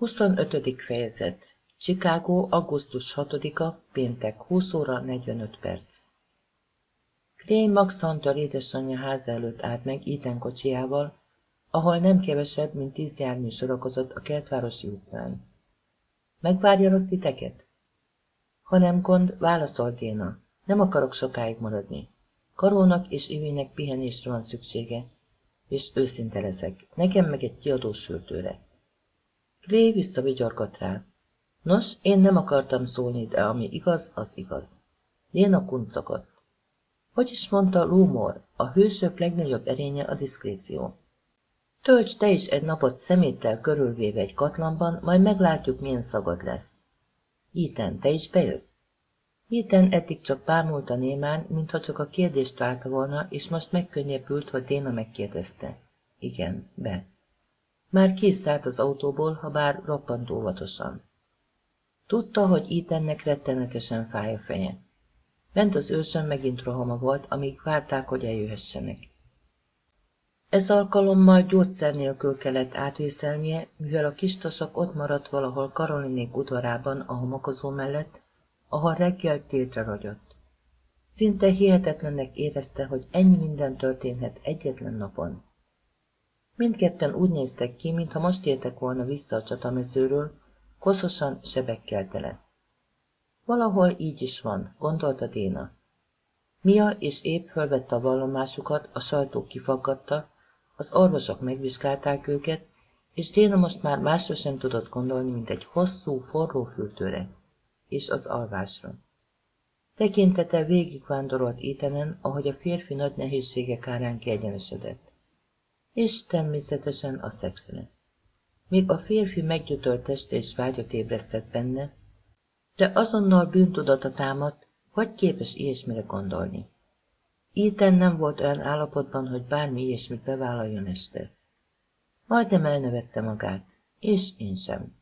25. fejezet Chicago, augusztus 6-a, péntek, 20 óra 45 perc. Clay Max Hunter édesanyja háza előtt állt meg Ethan kocsiával, ahol nem kevesebb, mint tíz jármű sorakozott a kertvárosi utcán. Megvárjalak titeket? Ha nem gond, válaszolt Déna. Nem akarok sokáig maradni. Karónak és Ivinek pihenésre van szüksége, és őszinte leszek, nekem meg egy kiadós fültőre. Gray visszavigyorgott rá. Nos, én nem akartam szólni, de ami igaz, az igaz. Léna kuncogott. Hogy is mondta Lúmor, a hősök legnagyobb erénye a diszkréció. Tölts te is egy napot szeméttel körülvéve egy katlanban, majd meglátjuk, milyen szagod lesz. Iten, te is bejössz? Iten eddig csak bámulta némán, mintha csak a kérdést várta volna, és most megkönnyebbült, hogy Déna megkérdezte. Igen, be. Már kiszállt az autóból, ha bár roppant óvatosan. Tudta, hogy Ethannek rettenetesen fáj a feje. Bent az ősön megint rohama volt, amíg várták, hogy eljöhessenek. Ez alkalommal gyógyszer nélkül kellett átvészelnie, mivel a kistasak ott maradt valahol Karolinék udvarában a homokozó mellett, ahol reggel tétre ragyott. Szinte hihetetlennek érezte, hogy ennyi minden történhet egyetlen napon. Mindketten úgy néztek ki, mintha most értek volna vissza a csatamezőről, koszosan, sebekkel tele. Valahol így is van, gondolta Déna. Mia és épp fölvette a vallomásukat, a sajtó kifaggatta, az orvosok megvizsgálták őket, és Déna most már másra sem tudott gondolni, mint egy hosszú, forró fültőre, és az alvásra. Tekintete végigvándorolt Étenen, ahogy a férfi nagy nehézségek árán kiegyenesedett és természetesen a szexre. Még a férfi meggyötört teste és vágyat ébresztett benne, de azonnal bűntudata támadt, hogy képes ilyesmire gondolni. Ethan nem volt olyan állapotban, hogy bármi ilyesmit bevállaljon este. Majdnem elnevette magát, és én sem.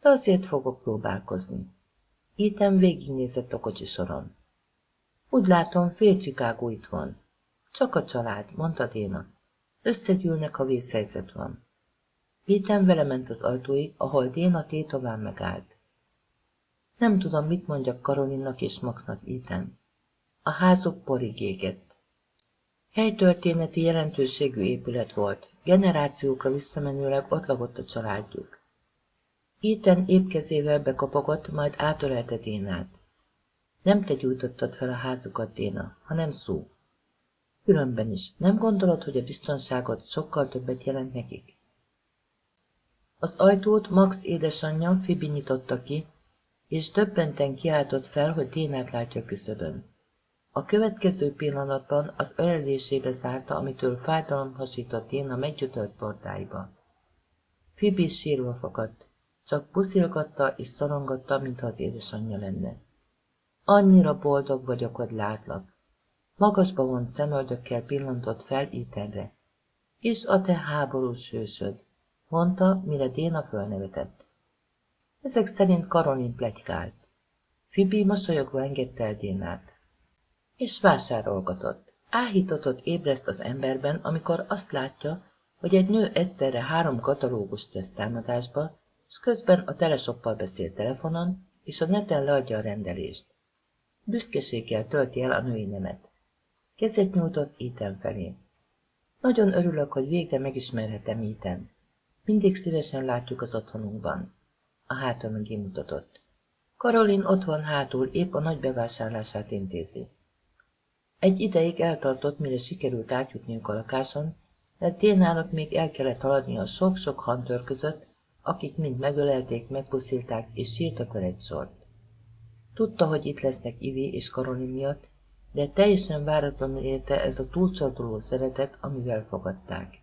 De azért fogok próbálkozni. Ethan végignézett a kocsi soron. Úgy látom, fél Chicago itt van. Csak a család, mondta Déna. Összegyűlnek, ha vészhelyzet van. Péten vele ment az ajtóig, ahol Déna tétován megállt. Nem tudom, mit mondjak Karolinnak és Maxnak Iten. A házuk porig égett. Helytörténeti jelentőségű épület volt, generációkra visszamenőleg ott lakott a családjuk. Iten épp kezével bekapogott, majd átölelte Dénát. Nem te gyújtottad fel a házukat, Déna, hanem szó. Különben is, nem gondolod, hogy a biztonságot sokkal többet jelent nekik? Az ajtót Max édesanyja Fibi nyitotta ki, és többenten kiáltott fel, hogy Ténát látja küszöbön. A következő pillanatban az ölelésébe zárta, amitől fájdalom hasított Téna meggyötört portáiba. Fibi sírva fakadt, csak puszilgatta és szorongatta, mintha az édesanyja lenne. Annyira boldog vagyok, hogy látlak. Magasba vont szemöldökkel pillantott fel Iterre. És a te háborús hősöd, mondta, mire Déna fölnevetett. Ezek szerint Karolin plegykált. Fibi mosolyogva engedte el Dénát. És vásárolgatott. Áhítatot ébreszt az emberben, amikor azt látja, hogy egy nő egyszerre három katalógust vesz támadásba, és közben a telesoppal beszél telefonon, és a neten leadja a rendelést. Büszkeséggel tölti el a női nemet. Kezet nyújtott Ethan felé. Nagyon örülök, hogy végre megismerhetem Ethan. Mindig szívesen látjuk az otthonunkban. A háta mögé mutatott. Karolin ott van hátul, épp a nagy bevásárlását intézi. Egy ideig eltartott, mire sikerült átjutniuk a lakáson, mert Dénának még el kellett haladni a sok-sok hantör között, akik mind megölelték, megpuszilták és sírtak vele egy sort. Tudta, hogy itt lesznek Ivi és Karolin miatt, de teljesen váratlanul érte ez a túlcsatoló szeretet, amivel fogadták.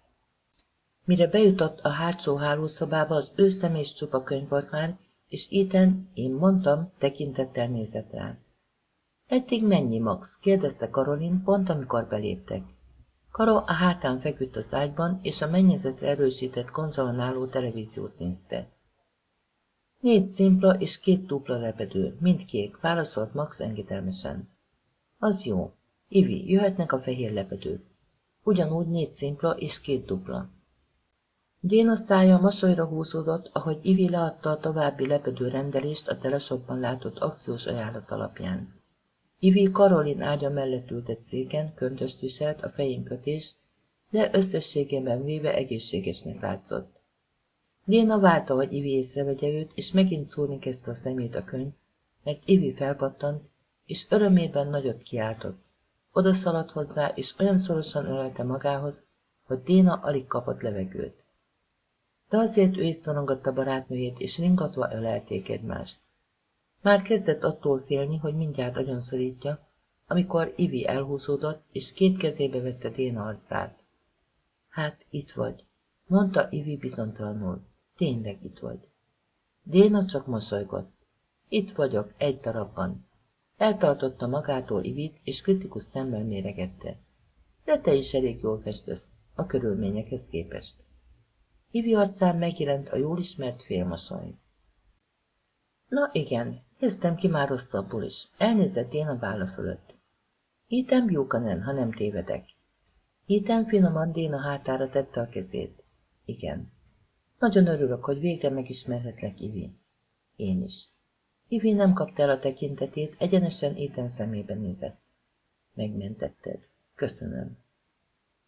Mire bejutott a hátsó hálószobába, az ő személyes csupa könyv volt már, és Ethan, én mondtam, tekintettel nézett rá. Eddig mennyi, Max? kérdezte Karolin, pont amikor beléptek. Karo a hátán feküdt az ágyban, és a mennyezetre erősített konzolon álló televíziót nézte. Négy szimpla és két dupla repedő, mind válaszolt Max engedelmesen. Az jó. Ivi, jöhetnek a fehér lepedők. Ugyanúgy négy szimpla és két dupla. Déna szája mosolyra húzódott, ahogy Ivi leadta a további lepedő rendelést a telesokban látott akciós ajánlat alapján. Ivi Karolin ágya mellett ült széken, köntöst viselt, a fején kötés, de összességében véve egészségesnek látszott. Déna várta, hogy Ivi észrevegye őt, és megint szúrni kezdte a szemét a könyv, mert Ivi felpattant, és örömében nagyot kiáltott. Oda szaladt hozzá, és olyan szorosan ölelte magához, hogy Déna alig kapott levegőt. De azért ő is szorongatta barátnőjét, és ringatva ölelték egymást. Már kezdett attól félni, hogy mindjárt agyon szorítja, amikor Ivi elhúzódott, és két kezébe vette Déna arcát. Hát, itt vagy, mondta Ivi bizontalanul. Tényleg itt vagy. Déna csak mosolygott. Itt vagyok, egy darabban. Eltartotta magától Ivit, és kritikus szemmel méregette. De te is elég jól festesz, a körülményekhez képest. Ivi arcán megjelent a jól ismert félmosoly. Na igen, néztem ki már rosszabbul is. Elnézett én a válla fölött. Ethan Buchanan, ha nem tévedek. Ethan finoman Déna hátára tette a kezét. Igen. Nagyon örülök, hogy végre megismerhetlek, Ivi. Én is. Ivi nem kapta el a tekintetét, egyenesen Ethan szemébe nézett. Megmentetted. Köszönöm.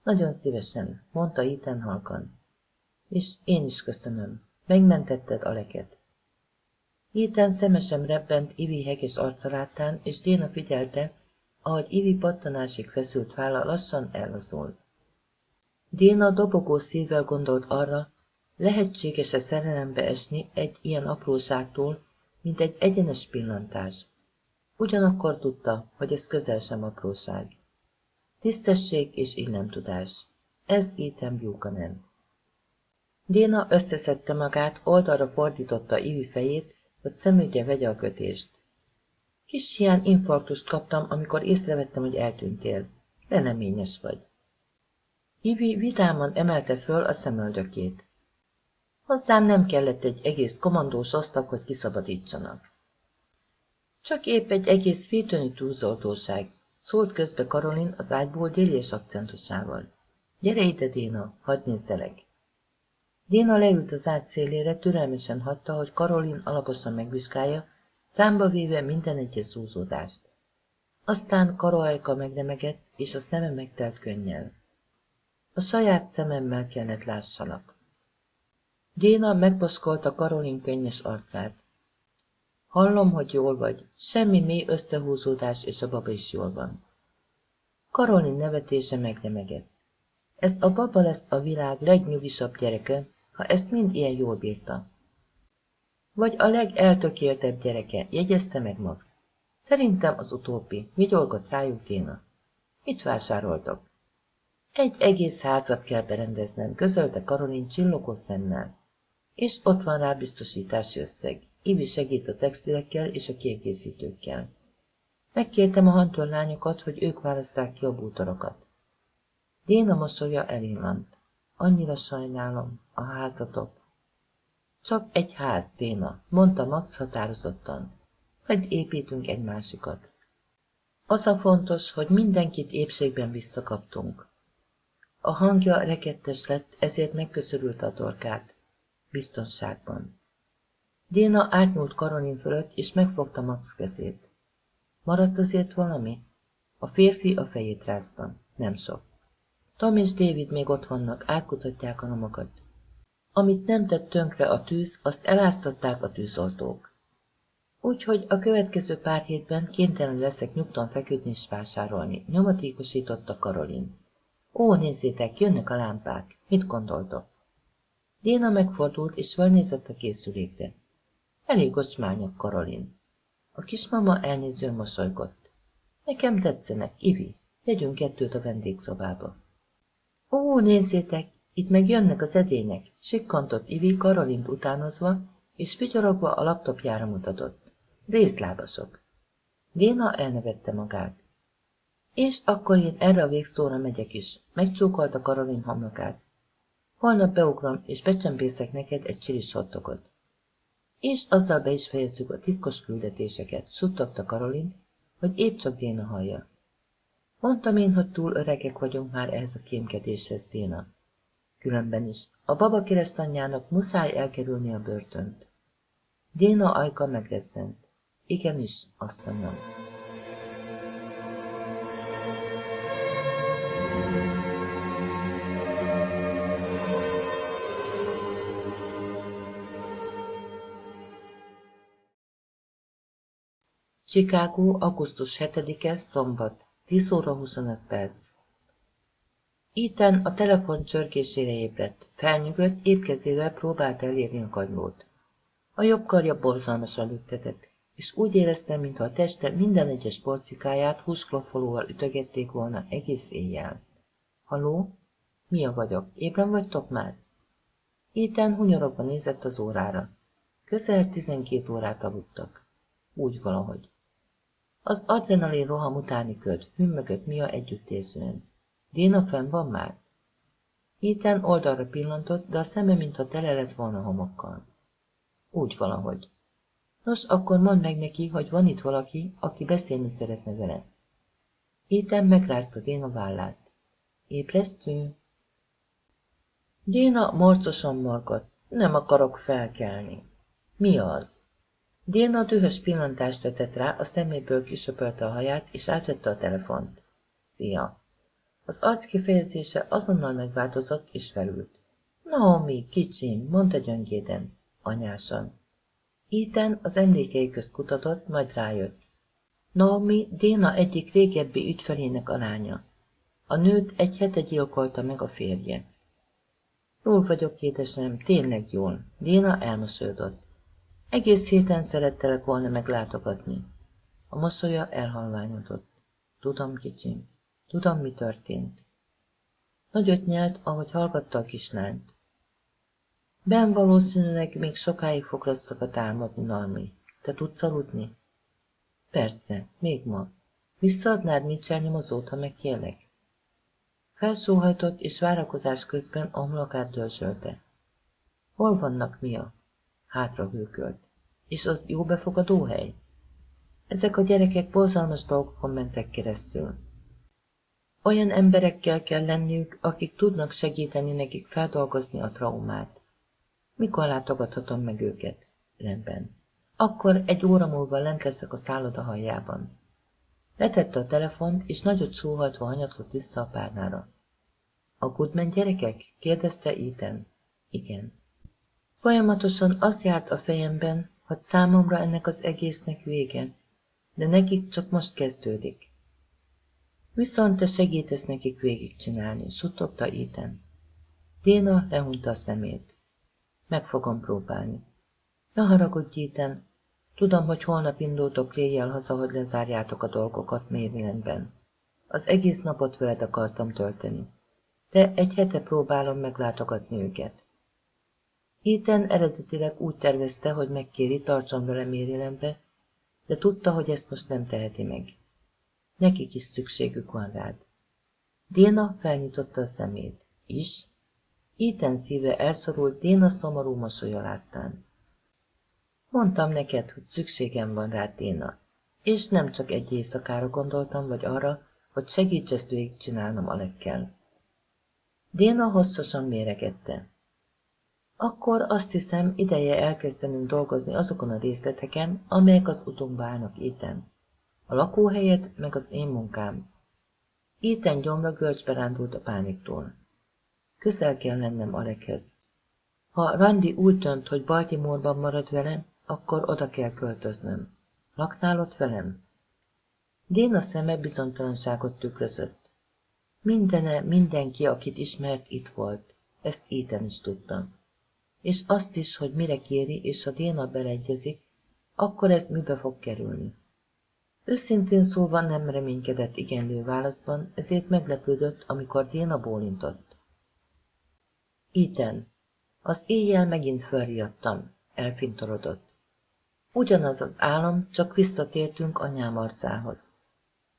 Nagyon szívesen, mondta Ethan halkan. És én is köszönöm. Megmentetted Aleket. Ethan szemesen rebbent Ivi heges arca és Déna figyelte, ahogy Ivi pattanásig feszült válla lassan ellazul. Déna dobogó szívvel gondolt arra, lehetséges-e szerelembe esni egy ilyen apróságtól, mint egy egyenes pillantás. Ugyanakkor tudta, hogy ez közel sem apróság. Tisztesség és illemtudás. Ez Ethan Buchanan. Déna összeszedte magát, oldalra fordította Ivi fejét, hogy szemügye vegye a kötést. Kis hiány infarktust kaptam, amikor észrevettem, hogy eltűntél. Leleményes vagy. Ivi vidáman emelte föl a szemöldökét. Hozzám nem kellett egy egész komandós osztag, hogy kiszabadítsanak. Csak épp egy egész fítőni túlzoltóság, szólt közbe Karolin az ágyból délies akcentusával. Gyere ide, Déna, hadd nézzelek. Déna leült az ágy szélére, türelmesen hagyta, hogy Karolin alaposan megvizsgálja, számba véve minden egyes zúzódást. Aztán Karoelka megremegett, és a szeme megtelt könnyel. A saját szememmel kellett lássalak. Déna megbaszkolta Karolin könnyes arcát. Hallom, hogy jól vagy, semmi mély összehúzódás, és a baba is jól van. Karolin nevetése megremegett. Ez a baba lesz a világ legnyugisabb gyereke, ha ezt mind ilyen jól bírta. Vagy a legeltökéltebb gyereke, jegyezte meg Max. Szerintem az utóbbi, vigyorgott rájuk Déna. Mit vásároltok? Egy egész házat kell berendeznem, közölte Karolin csillogó szemmel. És ott van rá biztosítási összeg. Ivi segít a textilekkel és a kiegészítőkkel. Megkértem a hantörlányokat, hogy ők válasszák ki a bútorokat. Déna mosolya elinlant. Annyira sajnálom, a házatok. Csak egy ház, Déna, mondta Max határozottan. Majd építünk egy másikat. Az a fontos, hogy mindenkit épségben visszakaptunk. A hangja rekettes lett, ezért megköszörült a torkát. Biztonságban. Déna átnyúlt Karolin fölött, és megfogta Max kezét. Maradt azért valami? A férfi a fejét rázta. Nem sok. Tom és David még ott vannak, átkutatják a nyomokat. Amit nem tett tönkre a tűz, azt eláztatták a tűzoltók. Úgyhogy a következő pár hétben kénytelen leszek nyugton feküdni és vásárolni, nyomatékosította Karolin. Ó, nézzétek, jönnek a lámpák. Mit gondoltok? Déna megfordult, és felnézett a készülékre. Elég ocsmányak, Karolin. A kismama elnézően mosolygott. Nekem tetszenek, Ivi. Vegyünk kettőt a vendégszobába. Ó, nézzétek, itt meg jönnek az edények, sikkantott Ivi Karolint utánozva, és vigyorogva a laptopjára mutatott. Részlábasok. Déna elnevette magát. És akkor én erre a végszóra megyek is, megcsókolta Karolin homlokát. Holnap beugrom, és becsempészek neked egy csilis hotdogot. És azzal be is fejezzük a titkos küldetéseket, suttogta Karolin, hogy épp csak Déna hallja. Mondtam én, hogy túl öregek vagyunk már ehhez a kémkedéshez, Déna. Különben is. A baba keresztanyjának muszáj elkerülni a börtönt. Déna ajka megrezzent. Igenis, asszonyom. Chicago, augusztus 7-e, szombat, 10 óra 25 perc. Ethan a telefon csörgésére ébredt. Felnyugodt, épp kezével próbált elérni a kagylót. A jobb karja borzalmasan lüktetett, és úgy érezte, mintha a teste minden egyes porcikáját húskloffolóval ütögették volna egész éjjel. Haló? a vagyok? Ébren vagytok már? Ethan hunyorogva nézett az órára. Közel tizenkét órát aludtak. Úgy valahogy. Az adrenalin roham utáni köd, hümmögött Mia együttérzően. Déna fenn van már? Ethan oldalra pillantott, de a szeme mintha tele lett volna homokkal. Úgy valahogy. Nos, akkor mondd meg neki, hogy van itt valaki, aki beszélni szeretne vele. Ethan megrázta Déna vállát. Ébresztő? Déna morcosan morgott. Nem akarok felkelni. Mi az? Déna dühös pillantást vetett rá, a szeméből kisöpölte a haját, és átvette a telefont. Szia! Az arc kifejezése azonnal megváltozott, és felült. Naomi, kicsim, mondta gyöngéden, anyásan. Ethan az emlékei közt kutatott, majd rájött. Naomi Déna egyik régebbi ügyfelének a lánya. A nőt egy hete gyilkolta meg a férje. Jól vagyok, édesem, tényleg jól. Déna elmosolyodott. Egész héten szerettelek volna meglátogatni. A mosolya elhalványodott. Tudom, kicsim. Tudom, mi történt. Nagyot nyelt, ahogy hallgatta a kislányt. Ben valószínűleg még sokáig fog rosszakat álmodni, Nalmi. Te tudsz aludni? Persze, még ma. Visszaadnád Mitchell nyomozót, ha megkérlek? Felsóhajtott, és várakozás közben a homlokát dörzsölte. Hol vannak, Mia? Hátra hőkölt. És az jó befogadó hely? Ezek a gyerekek borzalmas dolgokon mentek keresztül. Olyan emberekkel kell lenniük, akik tudnak segíteni nekik feldolgozni a traumát. Mikor látogathatom meg őket? Rendben. Akkor egy óra múlva lent leszek a szálloda haljában. Letette a telefont, és nagyot sóhajtva hanyatlott vissza a párnára. A Goodman gyerekek? kérdezte Ethan. Igen. Folyamatosan az járt a fejemben, hogy számomra ennek az egésznek vége, de nekik csak most kezdődik. Viszont te segítesz nekik végigcsinálni, suttogta Ethan. Déna lehunta a szemét. Meg fogom próbálni. Ne haragudj, Ethan. Tudom, hogy holnap indultok réjjel haza, hogy lezárjátok a dolgokat Marylandben. Az egész napot veled akartam tölteni. De egy hete próbálom meglátogatni őket. Ethan eredetileg úgy tervezte, hogy megkéri, tartson vele Marylandbe, de tudta, hogy ezt most nem teheti meg. Nekik is szükségük van rád. Déna felnyitotta a szemét. Is? Ethan szíve elszorult Déna szomorú mosolya láttán. Mondtam neked, hogy szükségem van rád, Déna. És nem csak egy éjszakára gondoltam, vagy arra, hogy segíts ezt végigcsinálnom Alekkel. Déna hosszasan méregette. Akkor azt hiszem, ideje elkezdenünk dolgozni azokon a részleteken, amelyek az utunkba állnak éten. A lakóhelyed, meg az én munkám. Éten gyomra görcsbe rándult a pániktól. Közel kell lennem Alekhez. Ha Randi úgy dönt, hogy Baltimore-ban marad velem, akkor oda kell költöznöm. Laknál ott velem? Déna szeme bizonytalanságot tükrözött. Mindene, mindenki, akit ismert, itt volt. Ezt Éten is tudtam és azt is, hogy mire kéri, és ha Déna beleegyezik, akkor ez mibe fog kerülni. Őszintén szólva nem reménykedett igenlő válaszban, ezért meglepődött, amikor Déna bólintott. Iten, az éjjel megint felriadtam, elfintorodott. Ugyanaz az álom, csak visszatértünk anyám arcához.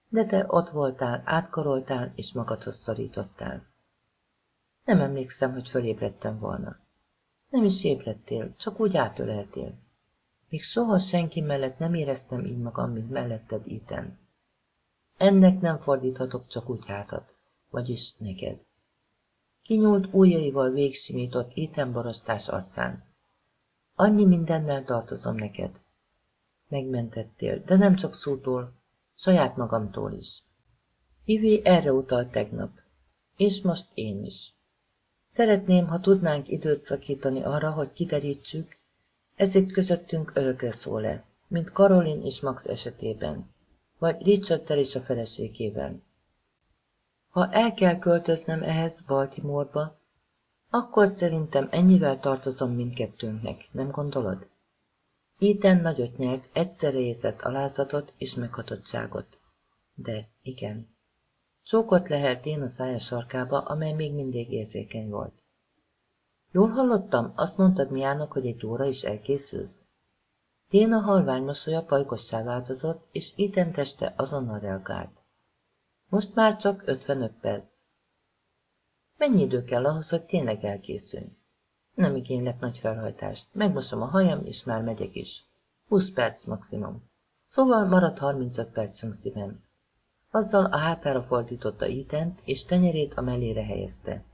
De te ott voltál, átkaroltál és magadhoz szorítottál. Nem emlékszem, hogy fölébredtem volna. Nem is ébredtél, csak úgy átöleltél. Még soha senki mellett nem éreztem így magam, mint melletted iten. Ennek nem fordíthatok csak úgy hátat, vagyis neked. Kinyúlt ujjaival végsimított Ethan borostás arcán. Annyi mindennel tartozom neked. Megmentettél, de nem csak szótól, saját magamtól is. Ivi erre utalt tegnap, és most én is. Szeretném, ha tudnánk időt szakítani arra, hogy kiderítsük, ezért közöttünk örökre szól-e, mint Karolin és Max esetében, vagy Richard is a feleségével. Ha el kell költöznem ehhez Baltimoreba, akkor szerintem ennyivel tartozom mindkettőnknek, nem gondolod? Ethan nagyot nyert, egyszerre érzett alázatot és meghatottságot. De igen. Csókot lehelt én a szája sarkába, amely még mindig érzékeny volt. Jól hallottam, azt mondtad Miának, hogy egy óra is elkészülsz? Téna halvány mosolya pajkossá változott, és Ethan teste azonnal reagált. Most már csak 55 perc. Mennyi idő kell ahhoz, hogy tényleg elkészülj? Nem igénylek nagy felhajtást. Megmosom a hajam, és már megyek is. 20 perc maximum. Szóval maradt 35 percünk szívem. Azzal a hátára fordította Itent, és tenyerét a mellére helyezte.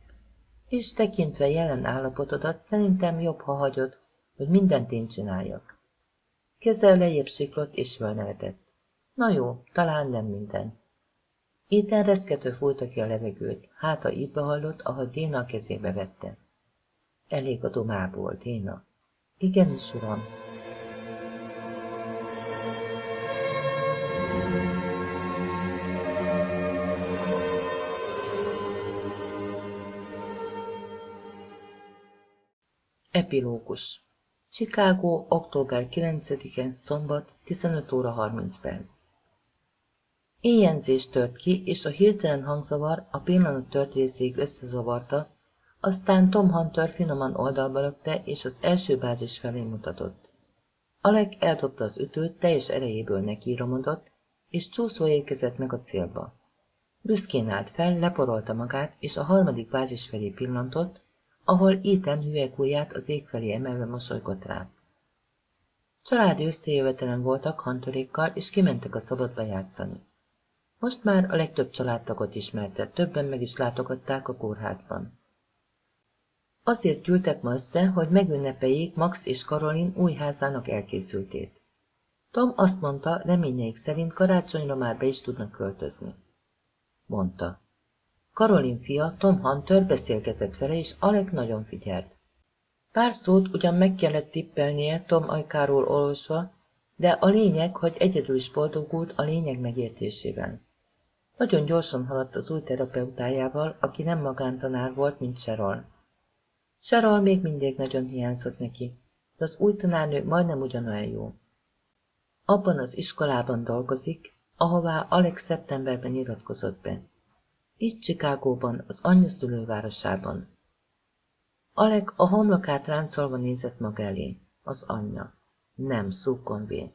És tekintve jelen állapotodat, szerintem jobb, ha hagyod, hogy mindent én csináljak. Keze lejjebb siklott, és fölnevetett. Na jó, talán nem minden. Éten reszkető fújta ki a levegőt, háta így hallott, ahogy Déna a kezébe vette. Elég a domából, Déna. Igenis, uram. Epilógus Chicago, október 9-en, szombat, 15 óra 30 perc. Éjjenzés tört ki, és a hirtelen hangzavar a pillanat tört részéig összezavarta, aztán Tom Hunter finoman oldalba lökte, és az első bázis felé mutatott. Alec eldobta az ütőt, teljes erejéből nekíromodott, és csúszva érkezett meg a célba. Büszkén állt fel, leporolta magát, és a harmadik bázis felé pillantott, ahol Ethan hüvelykújját az ég felé emelve mosolygott rá. Családi összejövetelen voltak Hunterékkal, és kimentek a szabadba játszani. Most már a legtöbb családtagot ismerte, többen meg is látogatták a kórházban. Azért gyűltek ma össze, hogy megünnepeljék Max és Karolin új házának elkészültét. Tom azt mondta, reményeik szerint karácsonyra már be is tudnak költözni. Mondta. Karolin fia, Tom Hunter beszélgetett vele, és Alec nagyon figyelt. Pár szót ugyan meg kellett tippelnie Tom ajkáról olvasva, de a lényeg, hogy egyedül is boldogult a lényeg megértésével. Nagyon gyorsan haladt az új terapeutájával, aki nem magántanár volt, mint Serol. Serol még mindig nagyon hiányzott neki, de az új tanárnő majdnem ugyanolyan jó. Abban az iskolában dolgozik, ahová Alex szeptemberben iratkozott be. Itt Csikágóban, az anyja szülővárosában. Alek a homlokát ráncolva nézett maga elé. Az anyja. Nem, Szukonvé.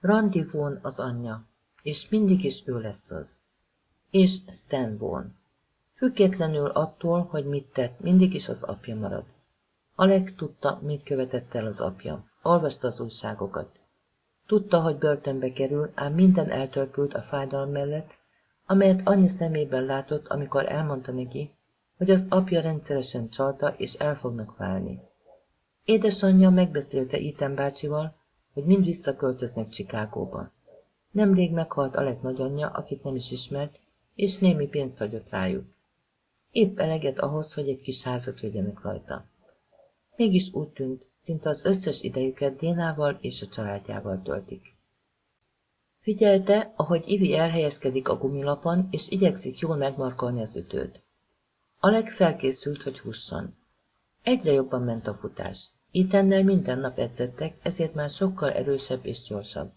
Randivón az anyja, és mindig is ő lesz az. És Stanborn. Függetlenül attól, hogy mit tett, mindig is az apja marad. Alek tudta, mit követett el az apja. Olvasta az újságokat. Tudta, hogy börtönbe kerül, ám minden eltörpült a fájdalom mellett, amelyet anyja szemében látott, amikor elmondta neki, hogy az apja rendszeresen csalta, és el fognak válni. Édesanyja megbeszélte Ethan bácsival, hogy mind visszaköltöznek Csikágóba. Nemrég meghalt Alek nagyanyja, akit nem is ismert, és némi pénzt hagyott rájuk. Épp eleget ahhoz, hogy egy kis házat vegyenek rajta. Mégis úgy tűnt, szinte az összes idejüket Dénával és a családjával töltik. Figyelte, ahogy Ivi elhelyezkedik a gumilapon, és igyekszik jól megmarkolni az ütőt. Alek felkészült, hogy husson. Egyre jobban ment a futás. Itennel minden nap edzettek, ezért már sokkal erősebb és gyorsabb.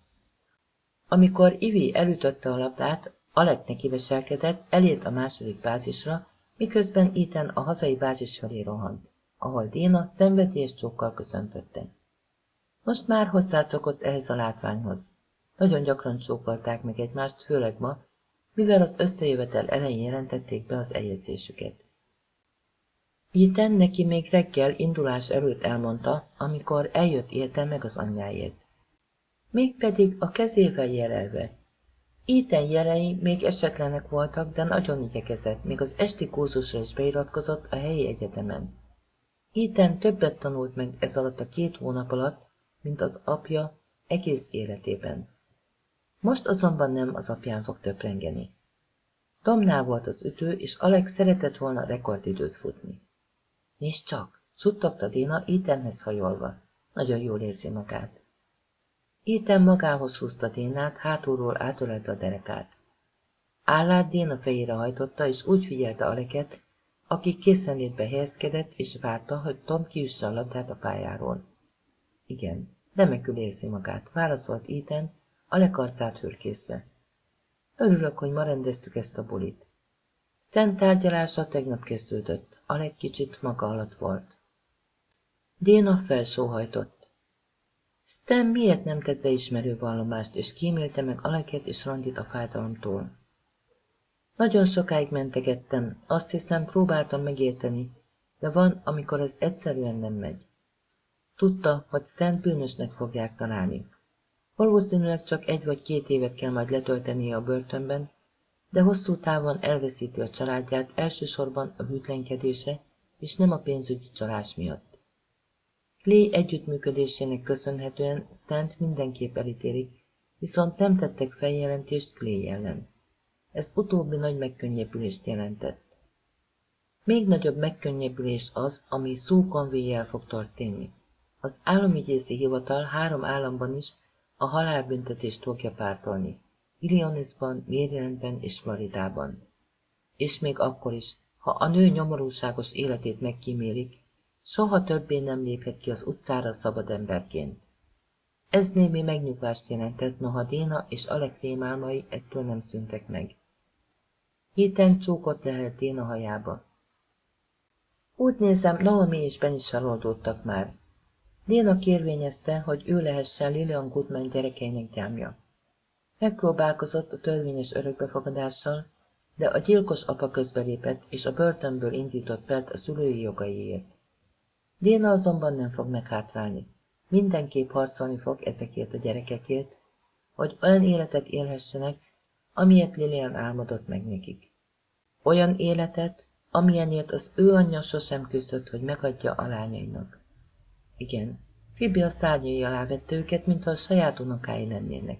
Amikor Ivi elütötte a labdát, Alek neki veselkedett, elért a második bázisra, miközben Iten a hazai bázis felé rohant, ahol Déna szenvedélyes csókkal köszöntötte. Most már hozzászokott ehhez a látványhoz. Nagyon gyakran csókolták meg egymást, főleg ma, mivel az összejövetel elején jelentették be az eljegyzésüket. Iten neki még reggel indulás előtt elmondta, amikor eljött érte meg az anyjáért. Mégpedig a kezével jelelve. Iten jelei még esetlenek voltak, de nagyon igyekezett, még az esti kózusra is beiratkozott a helyi egyetemen. Iten többet tanult meg ez alatt a két hónap alatt, mint az apja egész életében. Most azonban nem az apján fog töprengeni. Tomnál volt az ütő, és Alex szeretett volna rekordidőt futni. Nézd csak, suttogta Déna Ethanhez hajolva. Nagyon jól érzi magát. Ethan magához húzta Dénát, hátulról átölelte a derekát. Állát Déna fejére hajtotta, és úgy figyelte Aleket, aki készenlétbe helyezkedett, és várta, hogy Tom kiüsse a labdát a pályáról. Igen, remekül érzi magát, válaszolt Ethan, Alek arcát hürkészve. Örülök, hogy ma rendeztük ezt a bulit. Stan tárgyalása tegnap kezdődött, Alek kicsit maga alatt volt. Déna felsóhajtott. Stan miért nem tett beismerő vallomást, és kímélte meg Aleket és Randit a fájdalomtól? Nagyon sokáig mentegettem, azt hiszem próbáltam megérteni, de van, amikor ez egyszerűen nem megy. Tudta, hogy Stan bűnösnek fogják találni. Valószínűleg csak egy vagy két évet kell majd letöltenie a börtönben, de hosszú távon elveszíti a családját elsősorban a hűtlenkedése és nem a pénzügyi csalás miatt. Clay együttműködésének köszönhetően Stant mindenképp elítélik, viszont nem tettek feljelentést Clay ellen. Ez utóbbi nagy megkönnyebbülést jelentett. Még nagyobb megkönnyebbülés az, ami conway fog történni. Az államügyészi hivatal három államban is a halálbüntetést fogja pártolni. Illinoisban, Marylandben és Floridában. És még akkor is, ha a nő nyomorúságos életét megkímélik, soha többé nem léphet ki az utcára szabad emberként. Ez némi megnyugvást jelentett, noha Déna és Alek rémálmai ettől nem szüntek meg. Héten csókot lehelt Déna hajába. Úgy nézem, Naomi és Ben is feloldódtak már. Déna kérvényezte, hogy ő lehessen Lilian Goodman gyerekeinek gyámja. Megpróbálkozott a törvényes örökbefogadással, de a gyilkos apa közbelépett, és a börtönből indított pert a szülői jogaiért. Déna azonban nem fog meghátrálni. Mindenképp harcolni fog ezekért a gyerekekért, hogy olyan életet élhessenek, amilyet Lilian álmodott meg nekik. Olyan életet, amilyenért az ő anyja sosem küzdött, hogy megadja a lányainak. Igen, Fibi a szárnyai alá vette őket, mintha a saját unokái lennének.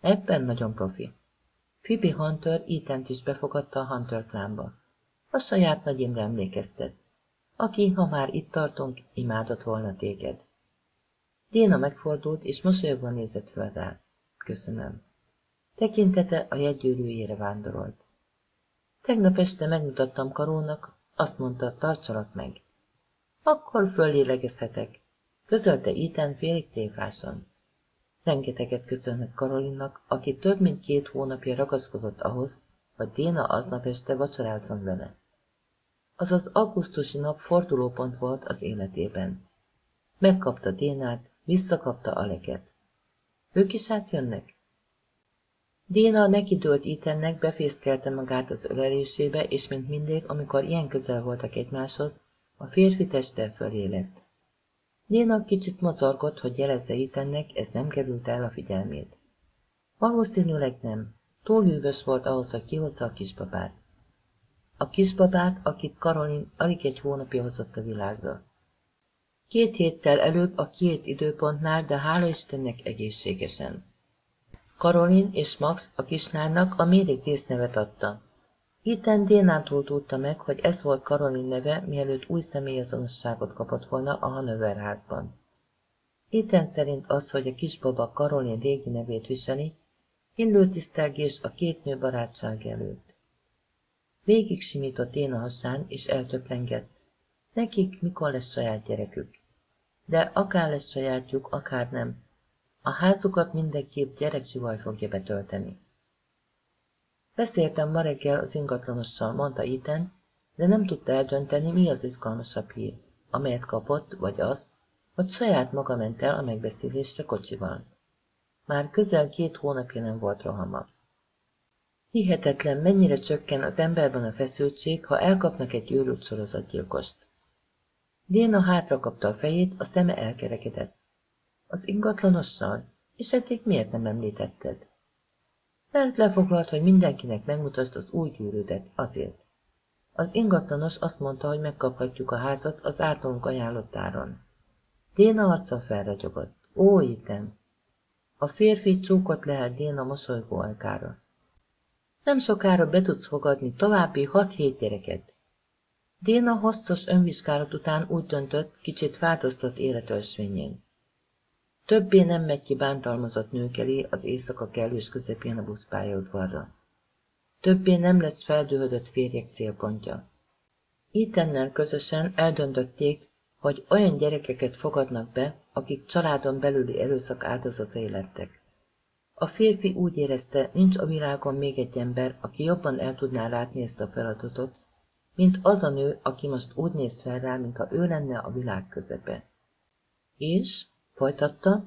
Ebben nagyon profi. Phoebe Hunter Ethan is befogadta a Hunter klánba. A saját Nagy Imre emlékeztet, aki, ha már itt tartunk, imádott volna téged. Déna megfordult, és mosolyogva nézett föl rá. Köszönöm. Tekintete a jegygyűrűjére vándorolt. Tegnap este megmutattam Karónak, azt mondta, tartsalak meg. Akkor föllélegezhetek, közölte Ethan félig téfásan. Rengeteget köszönhet Karolinnak, aki több mint két hónapja ragaszkodott ahhoz, hogy Déna aznap este vacsorázzon vele. Az az augusztusi nap fordulópont volt az életében. Megkapta Dénát, visszakapta Aleket. Ők is átjönnek? Déna nekidőlt Ethannek, befészkelte magát az ölelésébe, és mint mindig, amikor ilyen közel voltak egymáshoz, a férfi teste fölé lett. Néna kicsit mocorgott, hogy jelezze Ethannek, ez nem került el a figyelmét. Valószínűleg nem. Túl hűvös volt ahhoz, hogy kihozza a kisbabát. A kisbabát, akit Karolin alig egy hónapja hozott a világra. Két héttel előbb a kiírt időpontnál, de hála Istennek egészségesen. Karolin és Max a kislánynak a mérik résznevet adta. Itten Dénától tudta meg, hogy ez volt Karolin neve, mielőtt új személyazonosságot kapott volna a Hanover házban. Itten szerint az, hogy a kisbaba Karolin régi nevét viseli, illő tisztelgés a két nő barátság előtt. Végig simított én hasán, és eltöplengett. Nekik mikor lesz saját gyerekük? De akár lesz sajátjuk, akár nem. A házukat mindenképp gyerekzsivaj fogja betölteni. Beszéltem ma reggel az ingatlanossal, mondta Ethan, de nem tudta eldönteni, mi az izgalmasabb hír, amelyet kapott, vagy azt, hogy saját maga ment el a megbeszélésre kocsival. Már közel két hónapja nem volt rohama. Hihetetlen, mennyire csökken az emberben a feszültség, ha elkapnak egy őrült sorozatgyilkost. Déna hátra kapta a fejét, a szeme elkerekedett. Az ingatlanossal? És eddig miért nem említetted? Mert lefoglalt, hogy mindenkinek megmutasd az új gyűrűdet, azért. Az ingatlanos azt mondta, hogy megkaphatjuk a házat az általunk ajánlott áron. Déna arca felragyogott. Ó, Iten! A férfi csókot lehet Déna mosolygó alkára. Nem sokára be tudsz fogadni további hat-hét gyereket. Déna hosszas önvizsgálat után úgy döntött, kicsit változtat életösvényén. Többé nem megy ki bántalmazott nők elé az éjszaka kellős közepén a buszpályaudvarra. Többé nem lesz feldőhödött férjek célpontja. Ítennel közösen eldöntötték, hogy olyan gyerekeket fogadnak be, akik családon belüli erőszak áldozatai lettek. A férfi úgy érezte, nincs a világon még egy ember, aki jobban el tudná látni ezt a feladatot, mint az a nő, aki most úgy néz fel rá, mintha ő lenne a világ közepe. És, folytatta,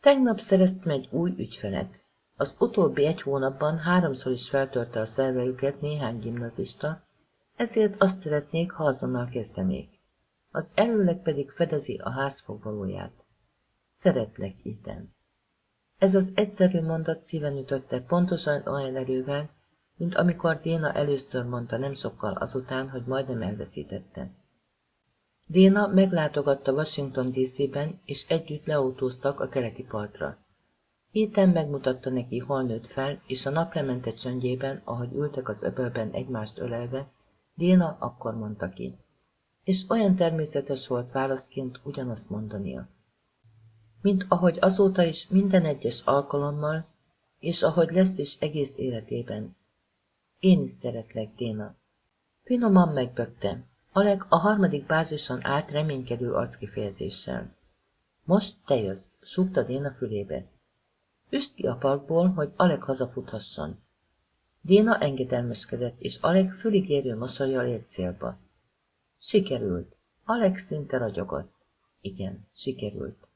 tegnap szereztem egy új ügyfelet. Az utóbbi egy hónapban háromszor is feltörte a szervejüket néhány gimnazista, ezért azt szeretnék, ha azonnal kezdenék. Az előleg pedig fedezi a házfoglalóját. Szeretlek, Iten. Ez az egyszerű mondat szíven ütötte pontosan olyan erővel, mint amikor Déna először mondta nem sokkal azután, hogy majdnem elveszítette. Déna meglátogatta Washington DC-ben, és együtt leautóztak a keleti partra. Héten megmutatta neki, hol nőtt fel, és a naplemente csöndjében, ahogy ültek az öbölben egymást ölelve, Déna akkor mondta ki. És olyan természetes volt válaszként ugyanazt mondania. Mint ahogy azóta is minden egyes alkalommal, és ahogy lesz is egész életében. Én is szeretlek, Déna. Finoman megböktem. Alek a harmadik bázison állt reménykedő arckifejezéssel. Most te jössz, súgta Déna fülébe. Üst ki a parkból, hogy Alek hazafuthasson. Déna engedelmeskedett, és Alek füligérő mosolyjal ért célba. Sikerült. Alek szinte ragyogott. Igen, sikerült.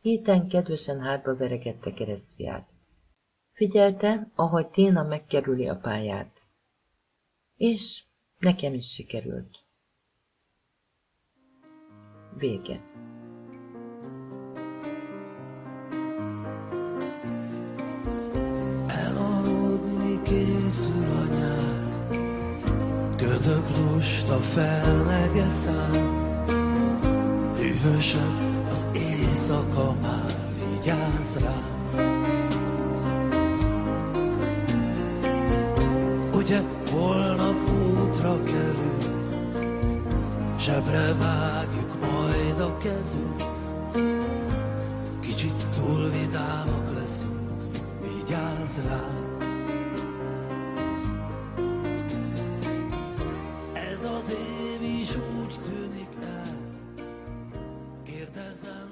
Héten kedvesen hátba veregette keresztfiát. Figyelte, ahogy Téna megkerüli a pályát. És nekem is sikerült. Vége. Elaludni készül a nyár, kötök lusta fellegeszám, hűvösebb az éjszaka már vigyáz rám. Ugye holnap útra kelünk, Zsebre vágjuk majd a kezünk, Kicsit túl vidámak leszünk, vigyázz rám. Ez az év is úgy tűnik el, Kérdezem.